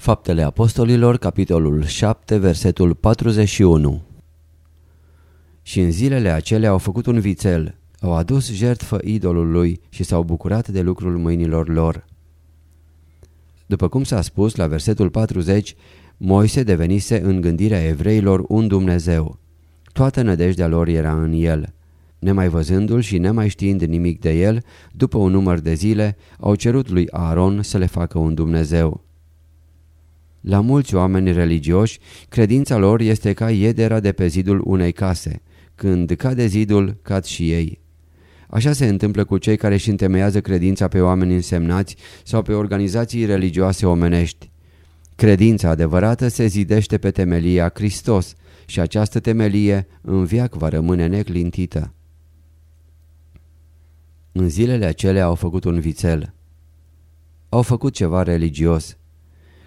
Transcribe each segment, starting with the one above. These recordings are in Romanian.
Faptele Apostolilor, capitolul 7, versetul 41 Și în zilele acelea au făcut un vițel, au adus jertfă idolului și s-au bucurat de lucrul mâinilor lor. După cum s-a spus la versetul 40, Moise devenise în gândirea evreilor un Dumnezeu. Toată nădejdea lor era în el. Nemai văzându-l și nemai știind nimic de el, după un număr de zile, au cerut lui Aaron să le facă un Dumnezeu. La mulți oameni religioși, credința lor este ca iedera de pe zidul unei case. Când cade zidul, cad și ei. Așa se întâmplă cu cei care își întemeiază credința pe oameni însemnați sau pe organizații religioase omenești. Credința adevărată se zidește pe temelia Hristos și această temelie în viac va rămâne neclintită. În zilele acelea au făcut un vițel. Au făcut ceva religios.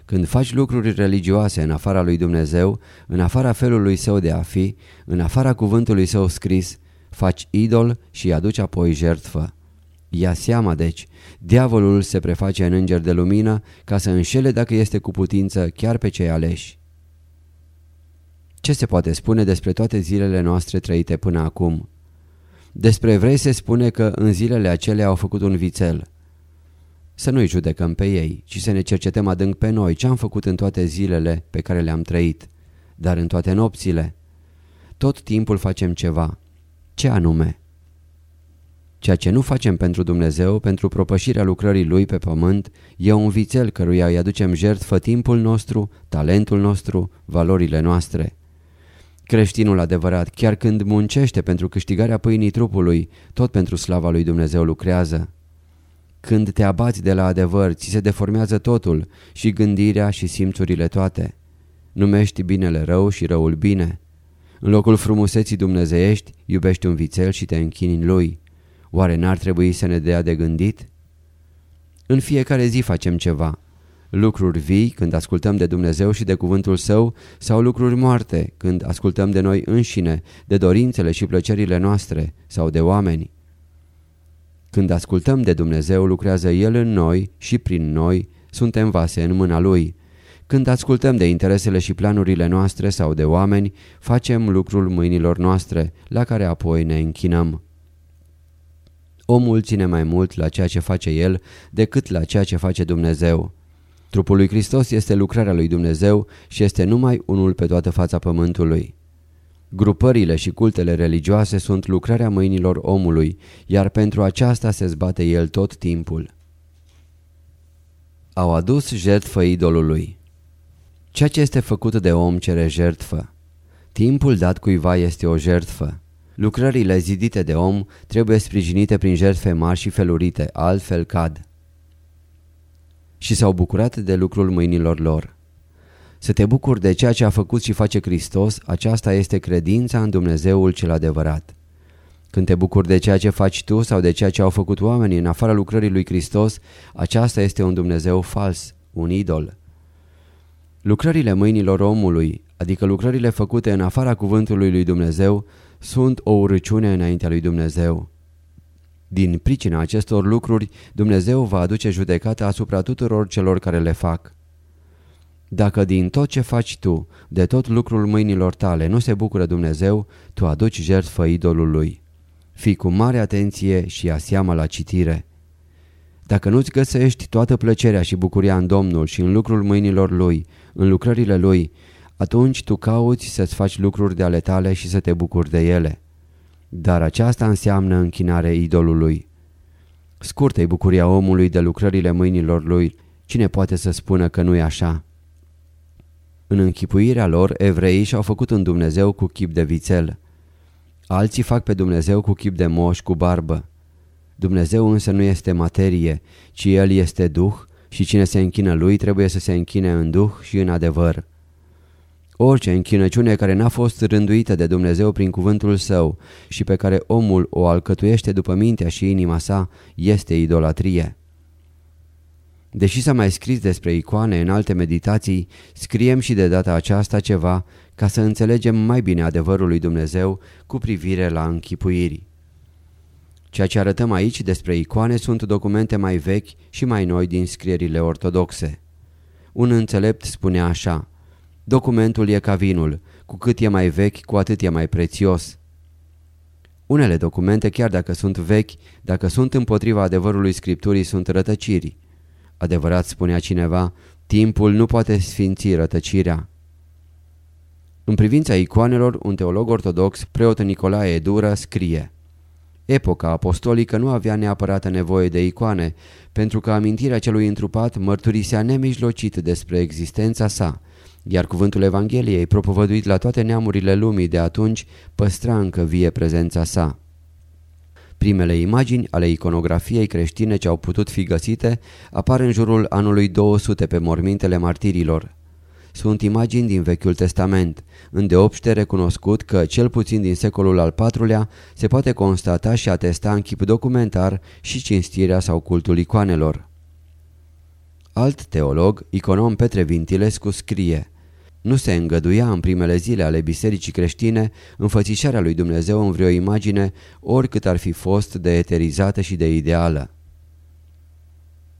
Când faci lucruri religioase în afara lui Dumnezeu, în afara felului său de a fi, în afara cuvântului său scris, faci idol și aduci apoi jertfă. Ia seama deci, diavolul se preface în înger de lumină ca să înșele dacă este cu putință chiar pe cei aleși. Ce se poate spune despre toate zilele noastre trăite până acum? Despre evrei se spune că în zilele acelea au făcut un vițel. Să nu-i judecăm pe ei, ci să ne cercetăm adânc pe noi ce am făcut în toate zilele pe care le-am trăit, dar în toate nopțile. Tot timpul facem ceva. Ce anume? Ceea ce nu facem pentru Dumnezeu, pentru propășirea lucrării Lui pe pământ, e un vițel căruia îi aducem jertfă timpul nostru, talentul nostru, valorile noastre. Creștinul adevărat, chiar când muncește pentru câștigarea pâinii trupului, tot pentru slava lui Dumnezeu lucrează. Când te abați de la adevăr, ți se deformează totul, și gândirea și simțurile toate. Numești binele rău și răul bine. În locul frumuseții dumnezeiești, iubești un vițel și te închini în lui. Oare n-ar trebui să ne dea de gândit? În fiecare zi facem ceva. Lucruri vii când ascultăm de Dumnezeu și de cuvântul Său sau lucruri moarte când ascultăm de noi înșine, de dorințele și plăcerile noastre sau de oameni. Când ascultăm de Dumnezeu, lucrează El în noi și prin noi, suntem vase în mâna Lui. Când ascultăm de interesele și planurile noastre sau de oameni, facem lucrul mâinilor noastre, la care apoi ne închinăm. Omul ține mai mult la ceea ce face el decât la ceea ce face Dumnezeu. Trupul lui Hristos este lucrarea lui Dumnezeu și este numai unul pe toată fața pământului. Grupările și cultele religioase sunt lucrarea mâinilor omului, iar pentru aceasta se zbate el tot timpul. Au adus jertfă idolului. Ceea ce este făcut de om cere jertfă. Timpul dat cuiva este o jertfă. Lucrările zidite de om trebuie sprijinite prin jertfe mari și felurite, altfel cad. Și s-au bucurat de lucrul mâinilor lor. Să te bucuri de ceea ce a făcut și face Hristos, aceasta este credința în Dumnezeul cel adevărat. Când te bucuri de ceea ce faci tu sau de ceea ce au făcut oamenii în afara lucrării lui Hristos, aceasta este un Dumnezeu fals, un idol. Lucrările mâinilor omului, adică lucrările făcute în afara cuvântului lui Dumnezeu, sunt o urăciune înaintea lui Dumnezeu. Din pricina acestor lucruri, Dumnezeu va aduce judecata asupra tuturor celor care le fac. Dacă din tot ce faci tu, de tot lucrul mâinilor tale, nu se bucură Dumnezeu, tu aduci jertfă idolului. Fii cu mare atenție și ia seama la citire. Dacă nu-ți găsești toată plăcerea și bucuria în Domnul și în lucrul mâinilor Lui, în lucrările Lui, Atunci tu cauți să-ți faci lucruri de ale tale și să te bucuri de ele. Dar aceasta înseamnă închinare idolului. Scurtă-i bucuria omului de lucrările mâinilor lui. Cine poate să spună că nu e așa? În închipuirea lor, evreii și-au făcut un Dumnezeu cu chip de vițel. Alții fac pe Dumnezeu cu chip de moș cu barbă. Dumnezeu însă nu este materie, ci El este Duh și cine se închină Lui trebuie să se închine în Duh și în adevăr. Orice închinăciune care n-a fost rânduită de Dumnezeu prin cuvântul său și pe care omul o alcătuiește după mintea și inima sa este idolatrie. Deși s-a mai scris despre icoane în alte meditații, scriem și de data aceasta ceva ca să înțelegem mai bine adevărul lui Dumnezeu cu privire la închipuiri. Ceea ce arătăm aici despre icoane sunt documente mai vechi și mai noi din scrierile ortodoxe. Un înțelept spune așa, documentul e ca vinul, cu cât e mai vechi, cu atât e mai prețios. Unele documente, chiar dacă sunt vechi, dacă sunt împotriva adevărului Scripturii, sunt rătăciri. Adevărat spunea cineva, timpul nu poate sfinți rătăcirea. În privința icoanelor, un teolog ortodox, preot Nicolae Edura, scrie Epoca apostolică nu avea neapărat nevoie de icoane, pentru că amintirea celui întrupat mărturisea nemijlocit despre existența sa, iar cuvântul Evangheliei, propovăduit la toate neamurile lumii de atunci, păstra încă vie prezența sa. Primele imagini ale iconografiei creștine ce au putut fi găsite apar în jurul anului 200 pe mormintele martirilor. Sunt imagini din Vechiul Testament, îndeopște recunoscut că, cel puțin din secolul al IV-lea, se poate constata și atesta în chip documentar și cinstirea sau cultul icoanelor. Alt teolog, iconom Petre Vintilescu, scrie Nu se îngăduia în primele zile ale bisericii creștine înfățișarea lui Dumnezeu în vreo imagine, oricât ar fi fost de eterizată și de ideală.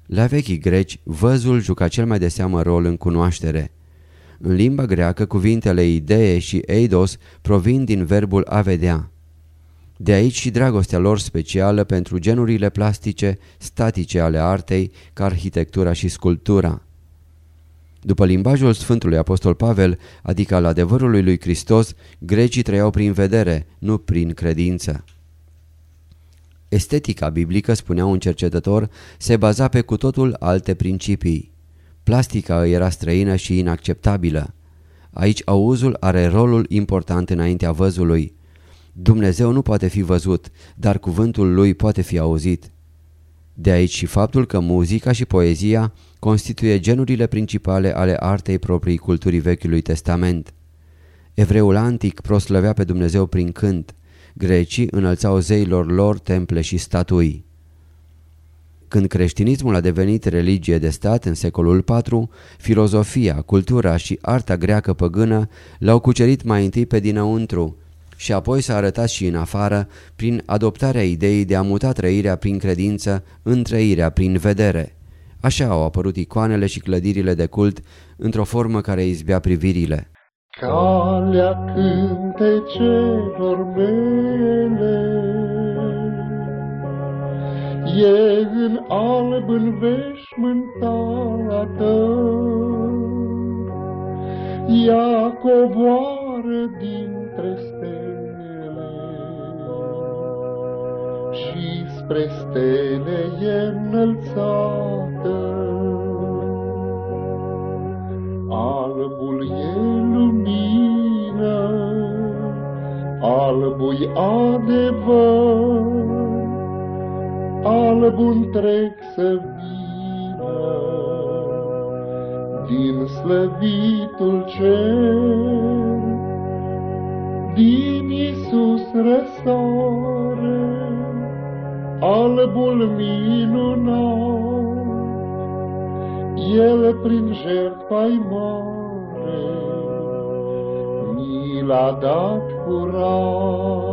La vechii greci, văzul juca cel mai de seamă rol în cunoaștere. În limba greacă, cuvintele idee și eidos provin din verbul a vedea. De aici și dragostea lor specială pentru genurile plastice, statice ale artei, ca arhitectura și sculptura. După limbajul Sfântului Apostol Pavel, adică al adevărului lui Hristos, grecii trăiau prin vedere, nu prin credință. Estetica biblică, spunea un cercetător, se baza pe cu totul alte principii. Plastica era străină și inacceptabilă. Aici auzul are rolul important înaintea văzului. Dumnezeu nu poate fi văzut, dar cuvântul lui poate fi auzit. De aici și faptul că muzica și poezia constituie genurile principale ale artei proprii culturii Vechiului Testament. Evreul antic proslăvea pe Dumnezeu prin cânt, grecii înălțau zeilor lor temple și statui. Când creștinismul a devenit religie de stat în secolul IV, filozofia, cultura și arta greacă păgână l-au cucerit mai întâi pe dinăuntru și apoi s-a arătat și în afară prin adoptarea ideii de a muta trăirea prin credință în trăirea prin vedere. Așa au apărut icoanele și clădirile de cult într-o formă care izbea privirile. Calea cântecelor mele E în alb în veșmântată, Ea coboară dintre stele Și spre stele e înălțată. Albul e lumină, albul adevăr, alb întreg să vină din slăvitul cer, albul minunat, El prin jertfa mare, mi l-a dat curat.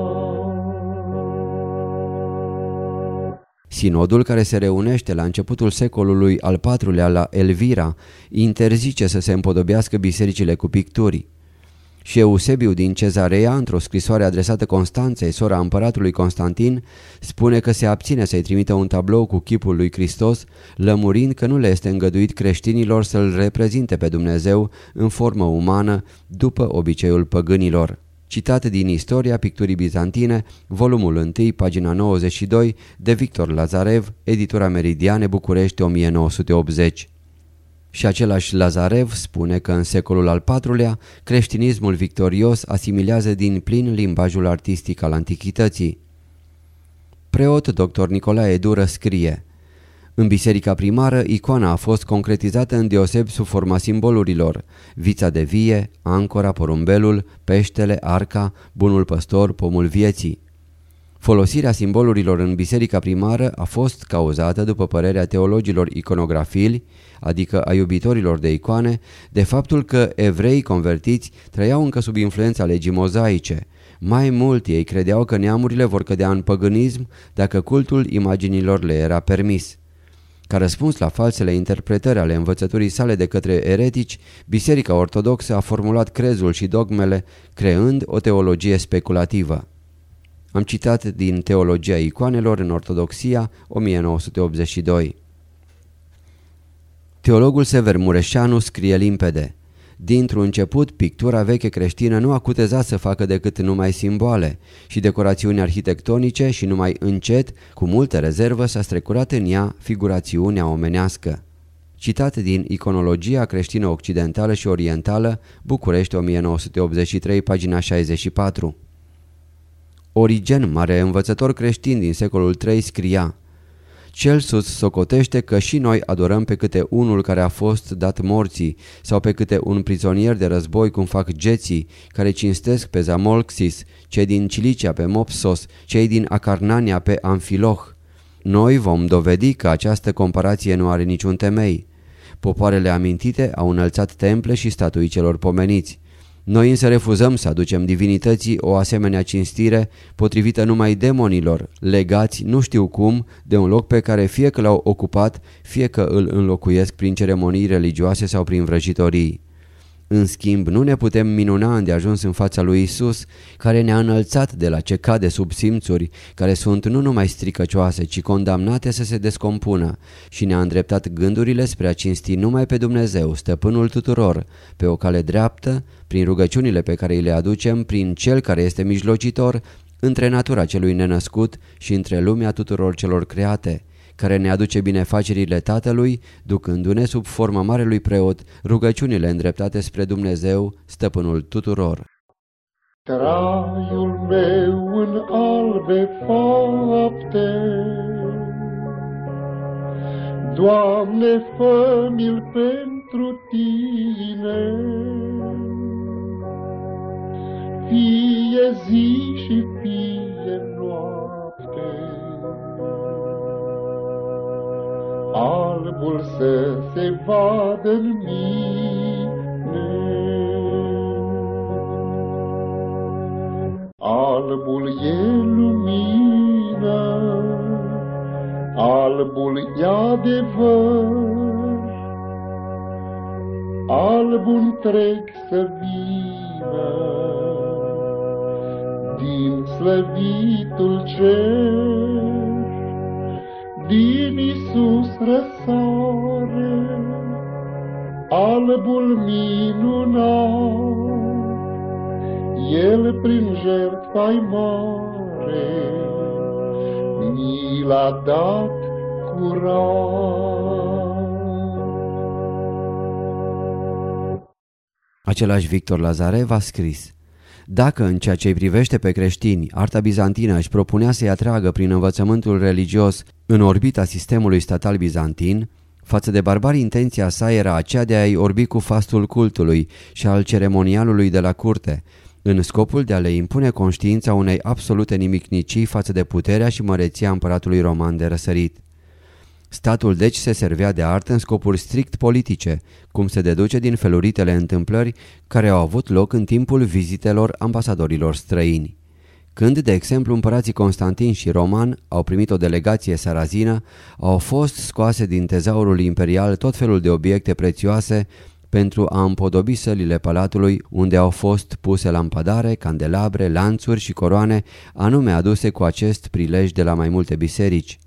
Sinodul care se reunește la începutul secolului al IV-lea la Elvira interzice să se împodobească bisericile cu picturi. Și Eusebiu din Cezarea, într-o scrisoare adresată Constanței, sora împăratului Constantin, spune că se abține să-i trimită un tablou cu chipul lui Hristos, lămurind că nu le este îngăduit creștinilor să-L reprezinte pe Dumnezeu în formă umană, după obiceiul păgânilor. Citat din Istoria Picturii Bizantine, volumul 1, pagina 92, de Victor Lazarev, editura Meridiane, București, 1980. Și același Lazarev spune că în secolul al IV-lea creștinismul victorios asimilează din plin limbajul artistic al antichității. Preot dr. Nicolae Dură scrie În biserica primară, icoana a fost concretizată în deoseb sub forma simbolurilor Vița de vie, ancora, porumbelul, peștele, arca, bunul păstor, pomul vieții. Folosirea simbolurilor în biserica primară a fost cauzată, după părerea teologilor iconografili, adică a iubitorilor de icoane, de faptul că evrei convertiți trăiau încă sub influența legii mozaice. Mai mult ei credeau că neamurile vor cădea în păgânism dacă cultul imaginilor le era permis. Ca răspuns la falsele interpretări ale învățăturii sale de către eretici, Biserica Ortodoxă a formulat crezul și dogmele, creând o teologie speculativă. Am citat din Teologia Icoanelor în Ortodoxia 1982. Teologul Sever Mureșanu scrie limpede. Dintr-un început, pictura veche creștină nu a cutezat să facă decât numai simboale și decorațiuni arhitectonice și numai încet, cu multă rezervă, s-a strecurat în ea figurațiunea omenească. Citat din Iconologia creștină occidentală și orientală, București 1983, pagina 64. Origen, mare învățător creștin din secolul III, scria Cel sus socotește că și noi adorăm pe câte unul care a fost dat morții sau pe câte un prizonier de război cum fac geții care cinstesc pe Zamolxis, cei din Cilicia pe Mopsos, cei din Acarnania pe Amfiloh. Noi vom dovedi că această comparație nu are niciun temei. Popoarele amintite au înălțat temple și statui celor pomeniți. Noi însă refuzăm să aducem divinității o asemenea cinstire potrivită numai demonilor, legați nu știu cum de un loc pe care fie că l-au ocupat, fie că îl înlocuiesc prin ceremonii religioase sau prin vrăjitorii. În schimb, nu ne putem minuna îndeajuns în fața lui Isus, care ne-a înălțat de la ce cade sub simțuri, care sunt nu numai stricăcioase, ci condamnate să se descompună. Și ne-a îndreptat gândurile spre a cinsti numai pe Dumnezeu, stăpânul tuturor, pe o cale dreaptă, prin rugăciunile pe care îi le aducem, prin Cel care este mijlocitor, între natura celui nenăscut și între lumea tuturor celor create care ne aduce binefacerile Tatălui, ducându-ne sub forma Marelui Preot rugăciunile îndreptate spre Dumnezeu, stăpânul tuturor. Traiul meu în albe fapte, Doamne, fă-mi-l pentru Tine. Fie zi și fie noapte, albul să se vadă în mine. Albul e lumină, albul e adevăr, albul întreg să vină din slăvitul cer din Isus răsare, albul minunat, El prin jertfa mare, mi l-a dat curat. Același Victor Lazarev a scris dacă în ceea ce îi privește pe creștini, arta bizantină își propunea să-i atragă prin învățământul religios în orbita sistemului statal bizantin, față de barbari intenția sa era aceea de a-i orbi cu fastul cultului și al ceremonialului de la curte, în scopul de a le impune conștiința unei absolute nimicnicii față de puterea și măreția împăratului roman de răsărit. Statul deci se servea de artă în scopuri strict politice, cum se deduce din feluritele întâmplări care au avut loc în timpul vizitelor ambasadorilor străini. Când, de exemplu, împărații Constantin și Roman au primit o delegație sarazină, au fost scoase din tezaurul imperial tot felul de obiecte prețioase pentru a împodobi sălile palatului unde au fost puse lampadare, candelabre, lanțuri și coroane anume aduse cu acest prilej de la mai multe biserici.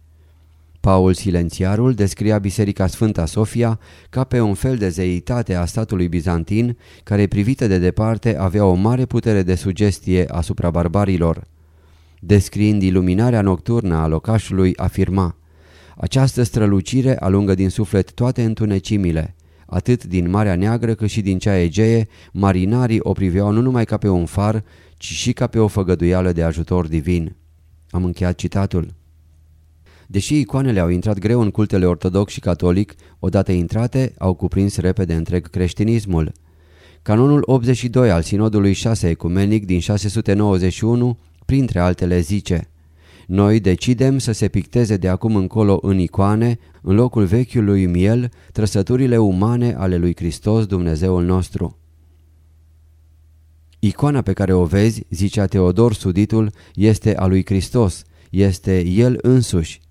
Paul Silențiarul descria Biserica Sfânta Sofia ca pe un fel de zeitate a statului bizantin care privită de departe avea o mare putere de sugestie asupra barbarilor. Descriind iluminarea nocturnă a locașului, afirma Această strălucire alungă din suflet toate întunecimile. Atât din Marea Neagră cât și din cea Egee, marinarii o priveau nu numai ca pe un far, ci și ca pe o făgăduială de ajutor divin. Am încheiat citatul. Deși icoanele au intrat greu în cultele ortodox și catolic, odată intrate, au cuprins repede întreg creștinismul. Canonul 82 al Sinodului 6 Ecumenic din 691, printre altele, zice Noi decidem să se picteze de acum încolo în icoane, în locul vechiului miel, trăsăturile umane ale lui Hristos Dumnezeul nostru. Icoana pe care o vezi, zicea Teodor Suditul, este a lui Hristos, este El însuși.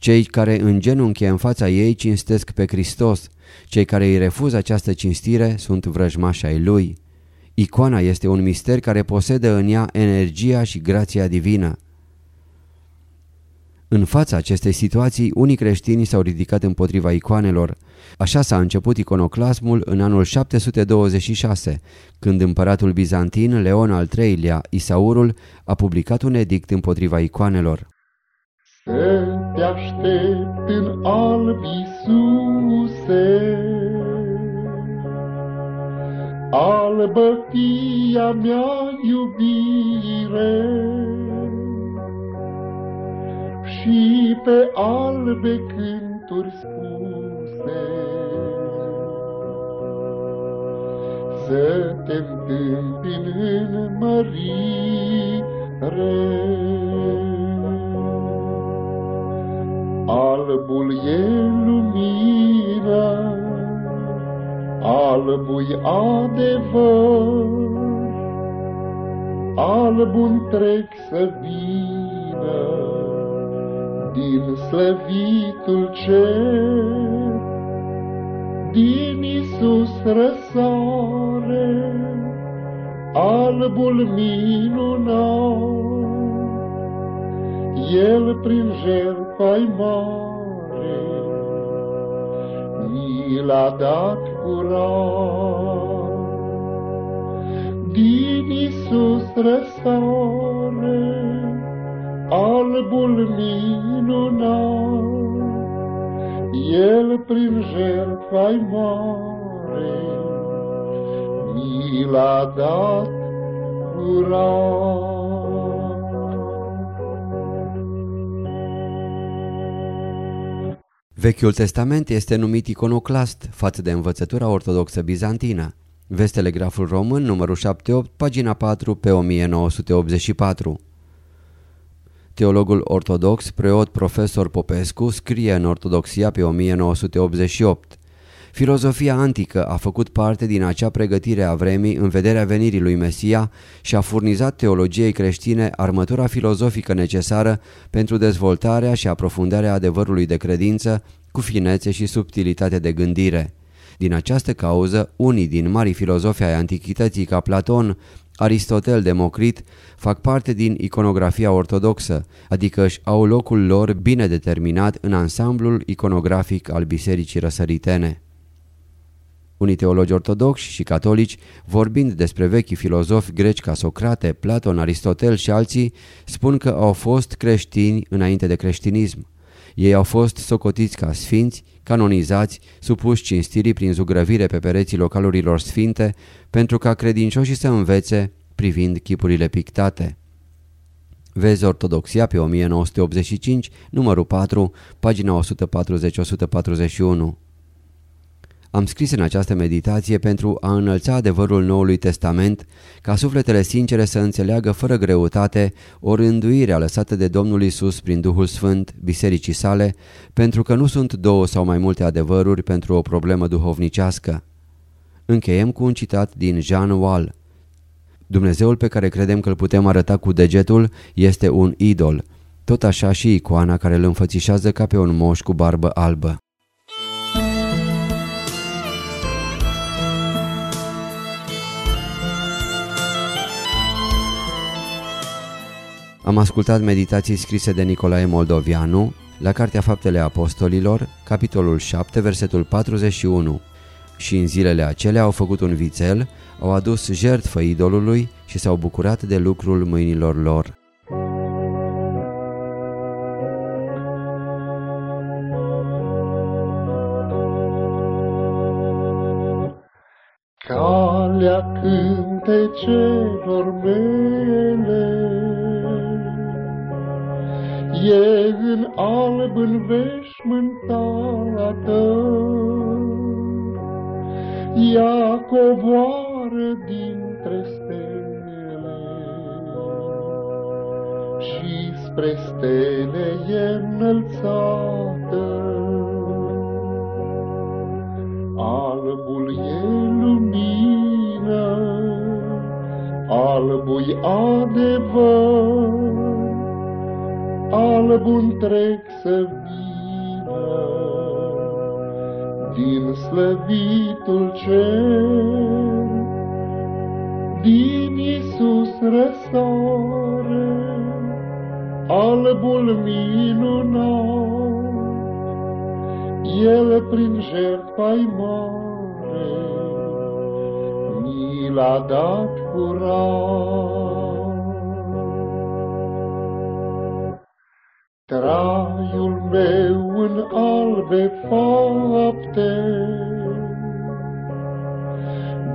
Cei care în genunchi în fața ei cinstesc pe Hristos, cei care îi refuză această cinstire sunt vrăjmași ai Lui. Icoana este un mister care posedă în ea energia și grația divină. În fața acestei situații, unii creștini s-au ridicat împotriva icoanelor. Așa s-a început iconoclasmul în anul 726, când împăratul bizantin Leon al III-lea, Isaurul, a publicat un edict împotriva icoanelor. Să te aștept în alb, Iisuse, Albă fia mea iubire, Și pe albe cânturi spuse, Să te întâmpin în mărire, Albul e lumina, albul adevăr, albul întreg să vină din slăvitul cer, din Isus răsare, albul minunat. El prin jertfa mare mi l-a dat curat. Din Iisus răsare, albul minunat, El prin jertfa mare mi l-a dat curat. Vechiul Testament este numit iconoclast față de învățătura ortodoxă bizantină. Vezi Telegraful Român, numărul 78, pagina 4, pe 1984. Teologul ortodox, preot profesor Popescu, scrie în Ortodoxia pe 1988. Filozofia antică a făcut parte din acea pregătire a vremii în vederea venirii lui Mesia și a furnizat teologiei creștine armătura filozofică necesară pentru dezvoltarea și aprofundarea adevărului de credință cu finețe și subtilitate de gândire. Din această cauză, unii din mari filozofi ai antichității ca Platon, Aristotel, Democrit, fac parte din iconografia ortodoxă, adică își au locul lor bine determinat în ansamblul iconografic al bisericii răsăritene. Unii teologi ortodoxi și catolici, vorbind despre vechi filozofi greci ca Socrate, Platon, Aristotel și alții, spun că au fost creștini înainte de creștinism. Ei au fost socotiți ca sfinți, canonizați, supuși cinstirii prin zugrăvire pe pereții localurilor sfinte, pentru ca credincioșii să învețe privind chipurile pictate. Vezi Ortodoxia pe 1985, numărul 4, pagina 140-141. Am scris în această meditație pentru a înălța adevărul Noului Testament, ca sufletele sincere să înțeleagă fără greutate o rânduire lăsată de Domnul Isus prin Duhul Sfânt, bisericii sale, pentru că nu sunt două sau mai multe adevăruri pentru o problemă duhovnicească. Încheiem cu un citat din Jean Wall. Dumnezeul pe care credem că îl putem arăta cu degetul este un idol, tot așa și icoana care îl înfățișează ca pe un moș cu barbă albă. Am ascultat meditații scrise de Nicolae Moldovianu la Cartea Faptele Apostolilor, capitolul 7, versetul 41. Și în zilele acelea au făcut un vițel, au adus jertfă idolului și s-au bucurat de lucrul mâinilor lor. Calea cântecelor mele în alb în veșmântată. Ea coboară dintre stele Și spre stele e înălțată. Albul e lumină, albul adevăr, alb întreg să vină din slăvitul cer, din Iisus răsare, albul minunat, El prin jertfa mare, mi l-a dat curat. Traiul meu în albe fapte,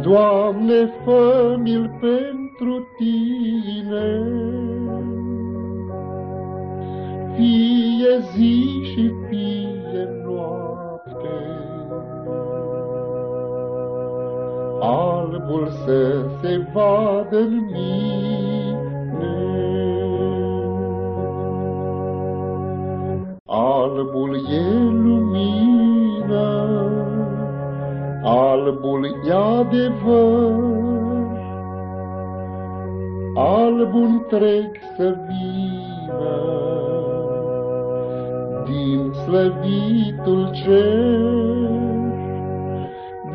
Doamne, fă-mi-l pentru Tine. Fie zi și fie noapte, Albul să se vadă în mine. Adevăr, albul întreg să vină din slăvitul cer,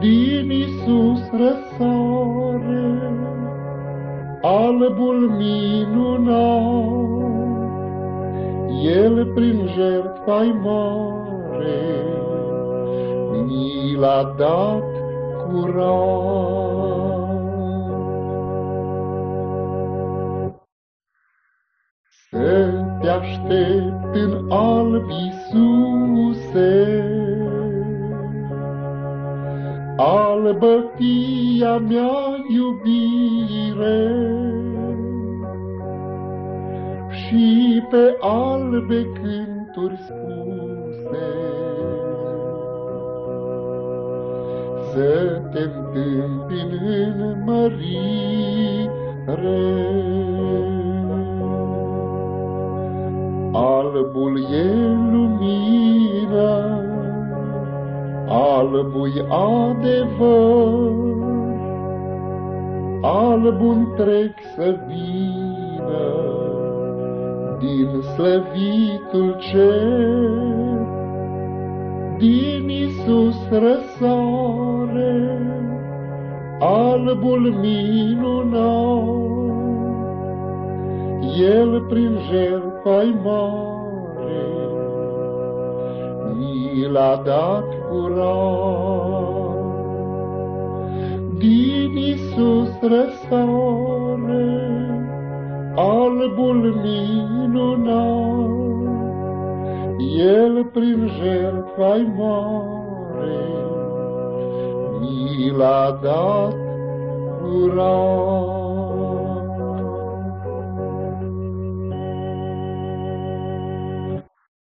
din Isus răsare, albul minunat. El prin jertfa mare mi l-a dat curat. Să te aștept în alb, Iisuse, albă fia mea iubire, și pe albe cânturi spuse. Să te întâmpin în mărire, Albul e lumină, albul adevăr, albul întreg să vină din slăvitul cer, din Isus răsare, albul minunat. El prin jertfa mare, mi l-a dat curat. Din Isus răsare, albul minunat, El prin jertfa mare, mi l-a dat curat.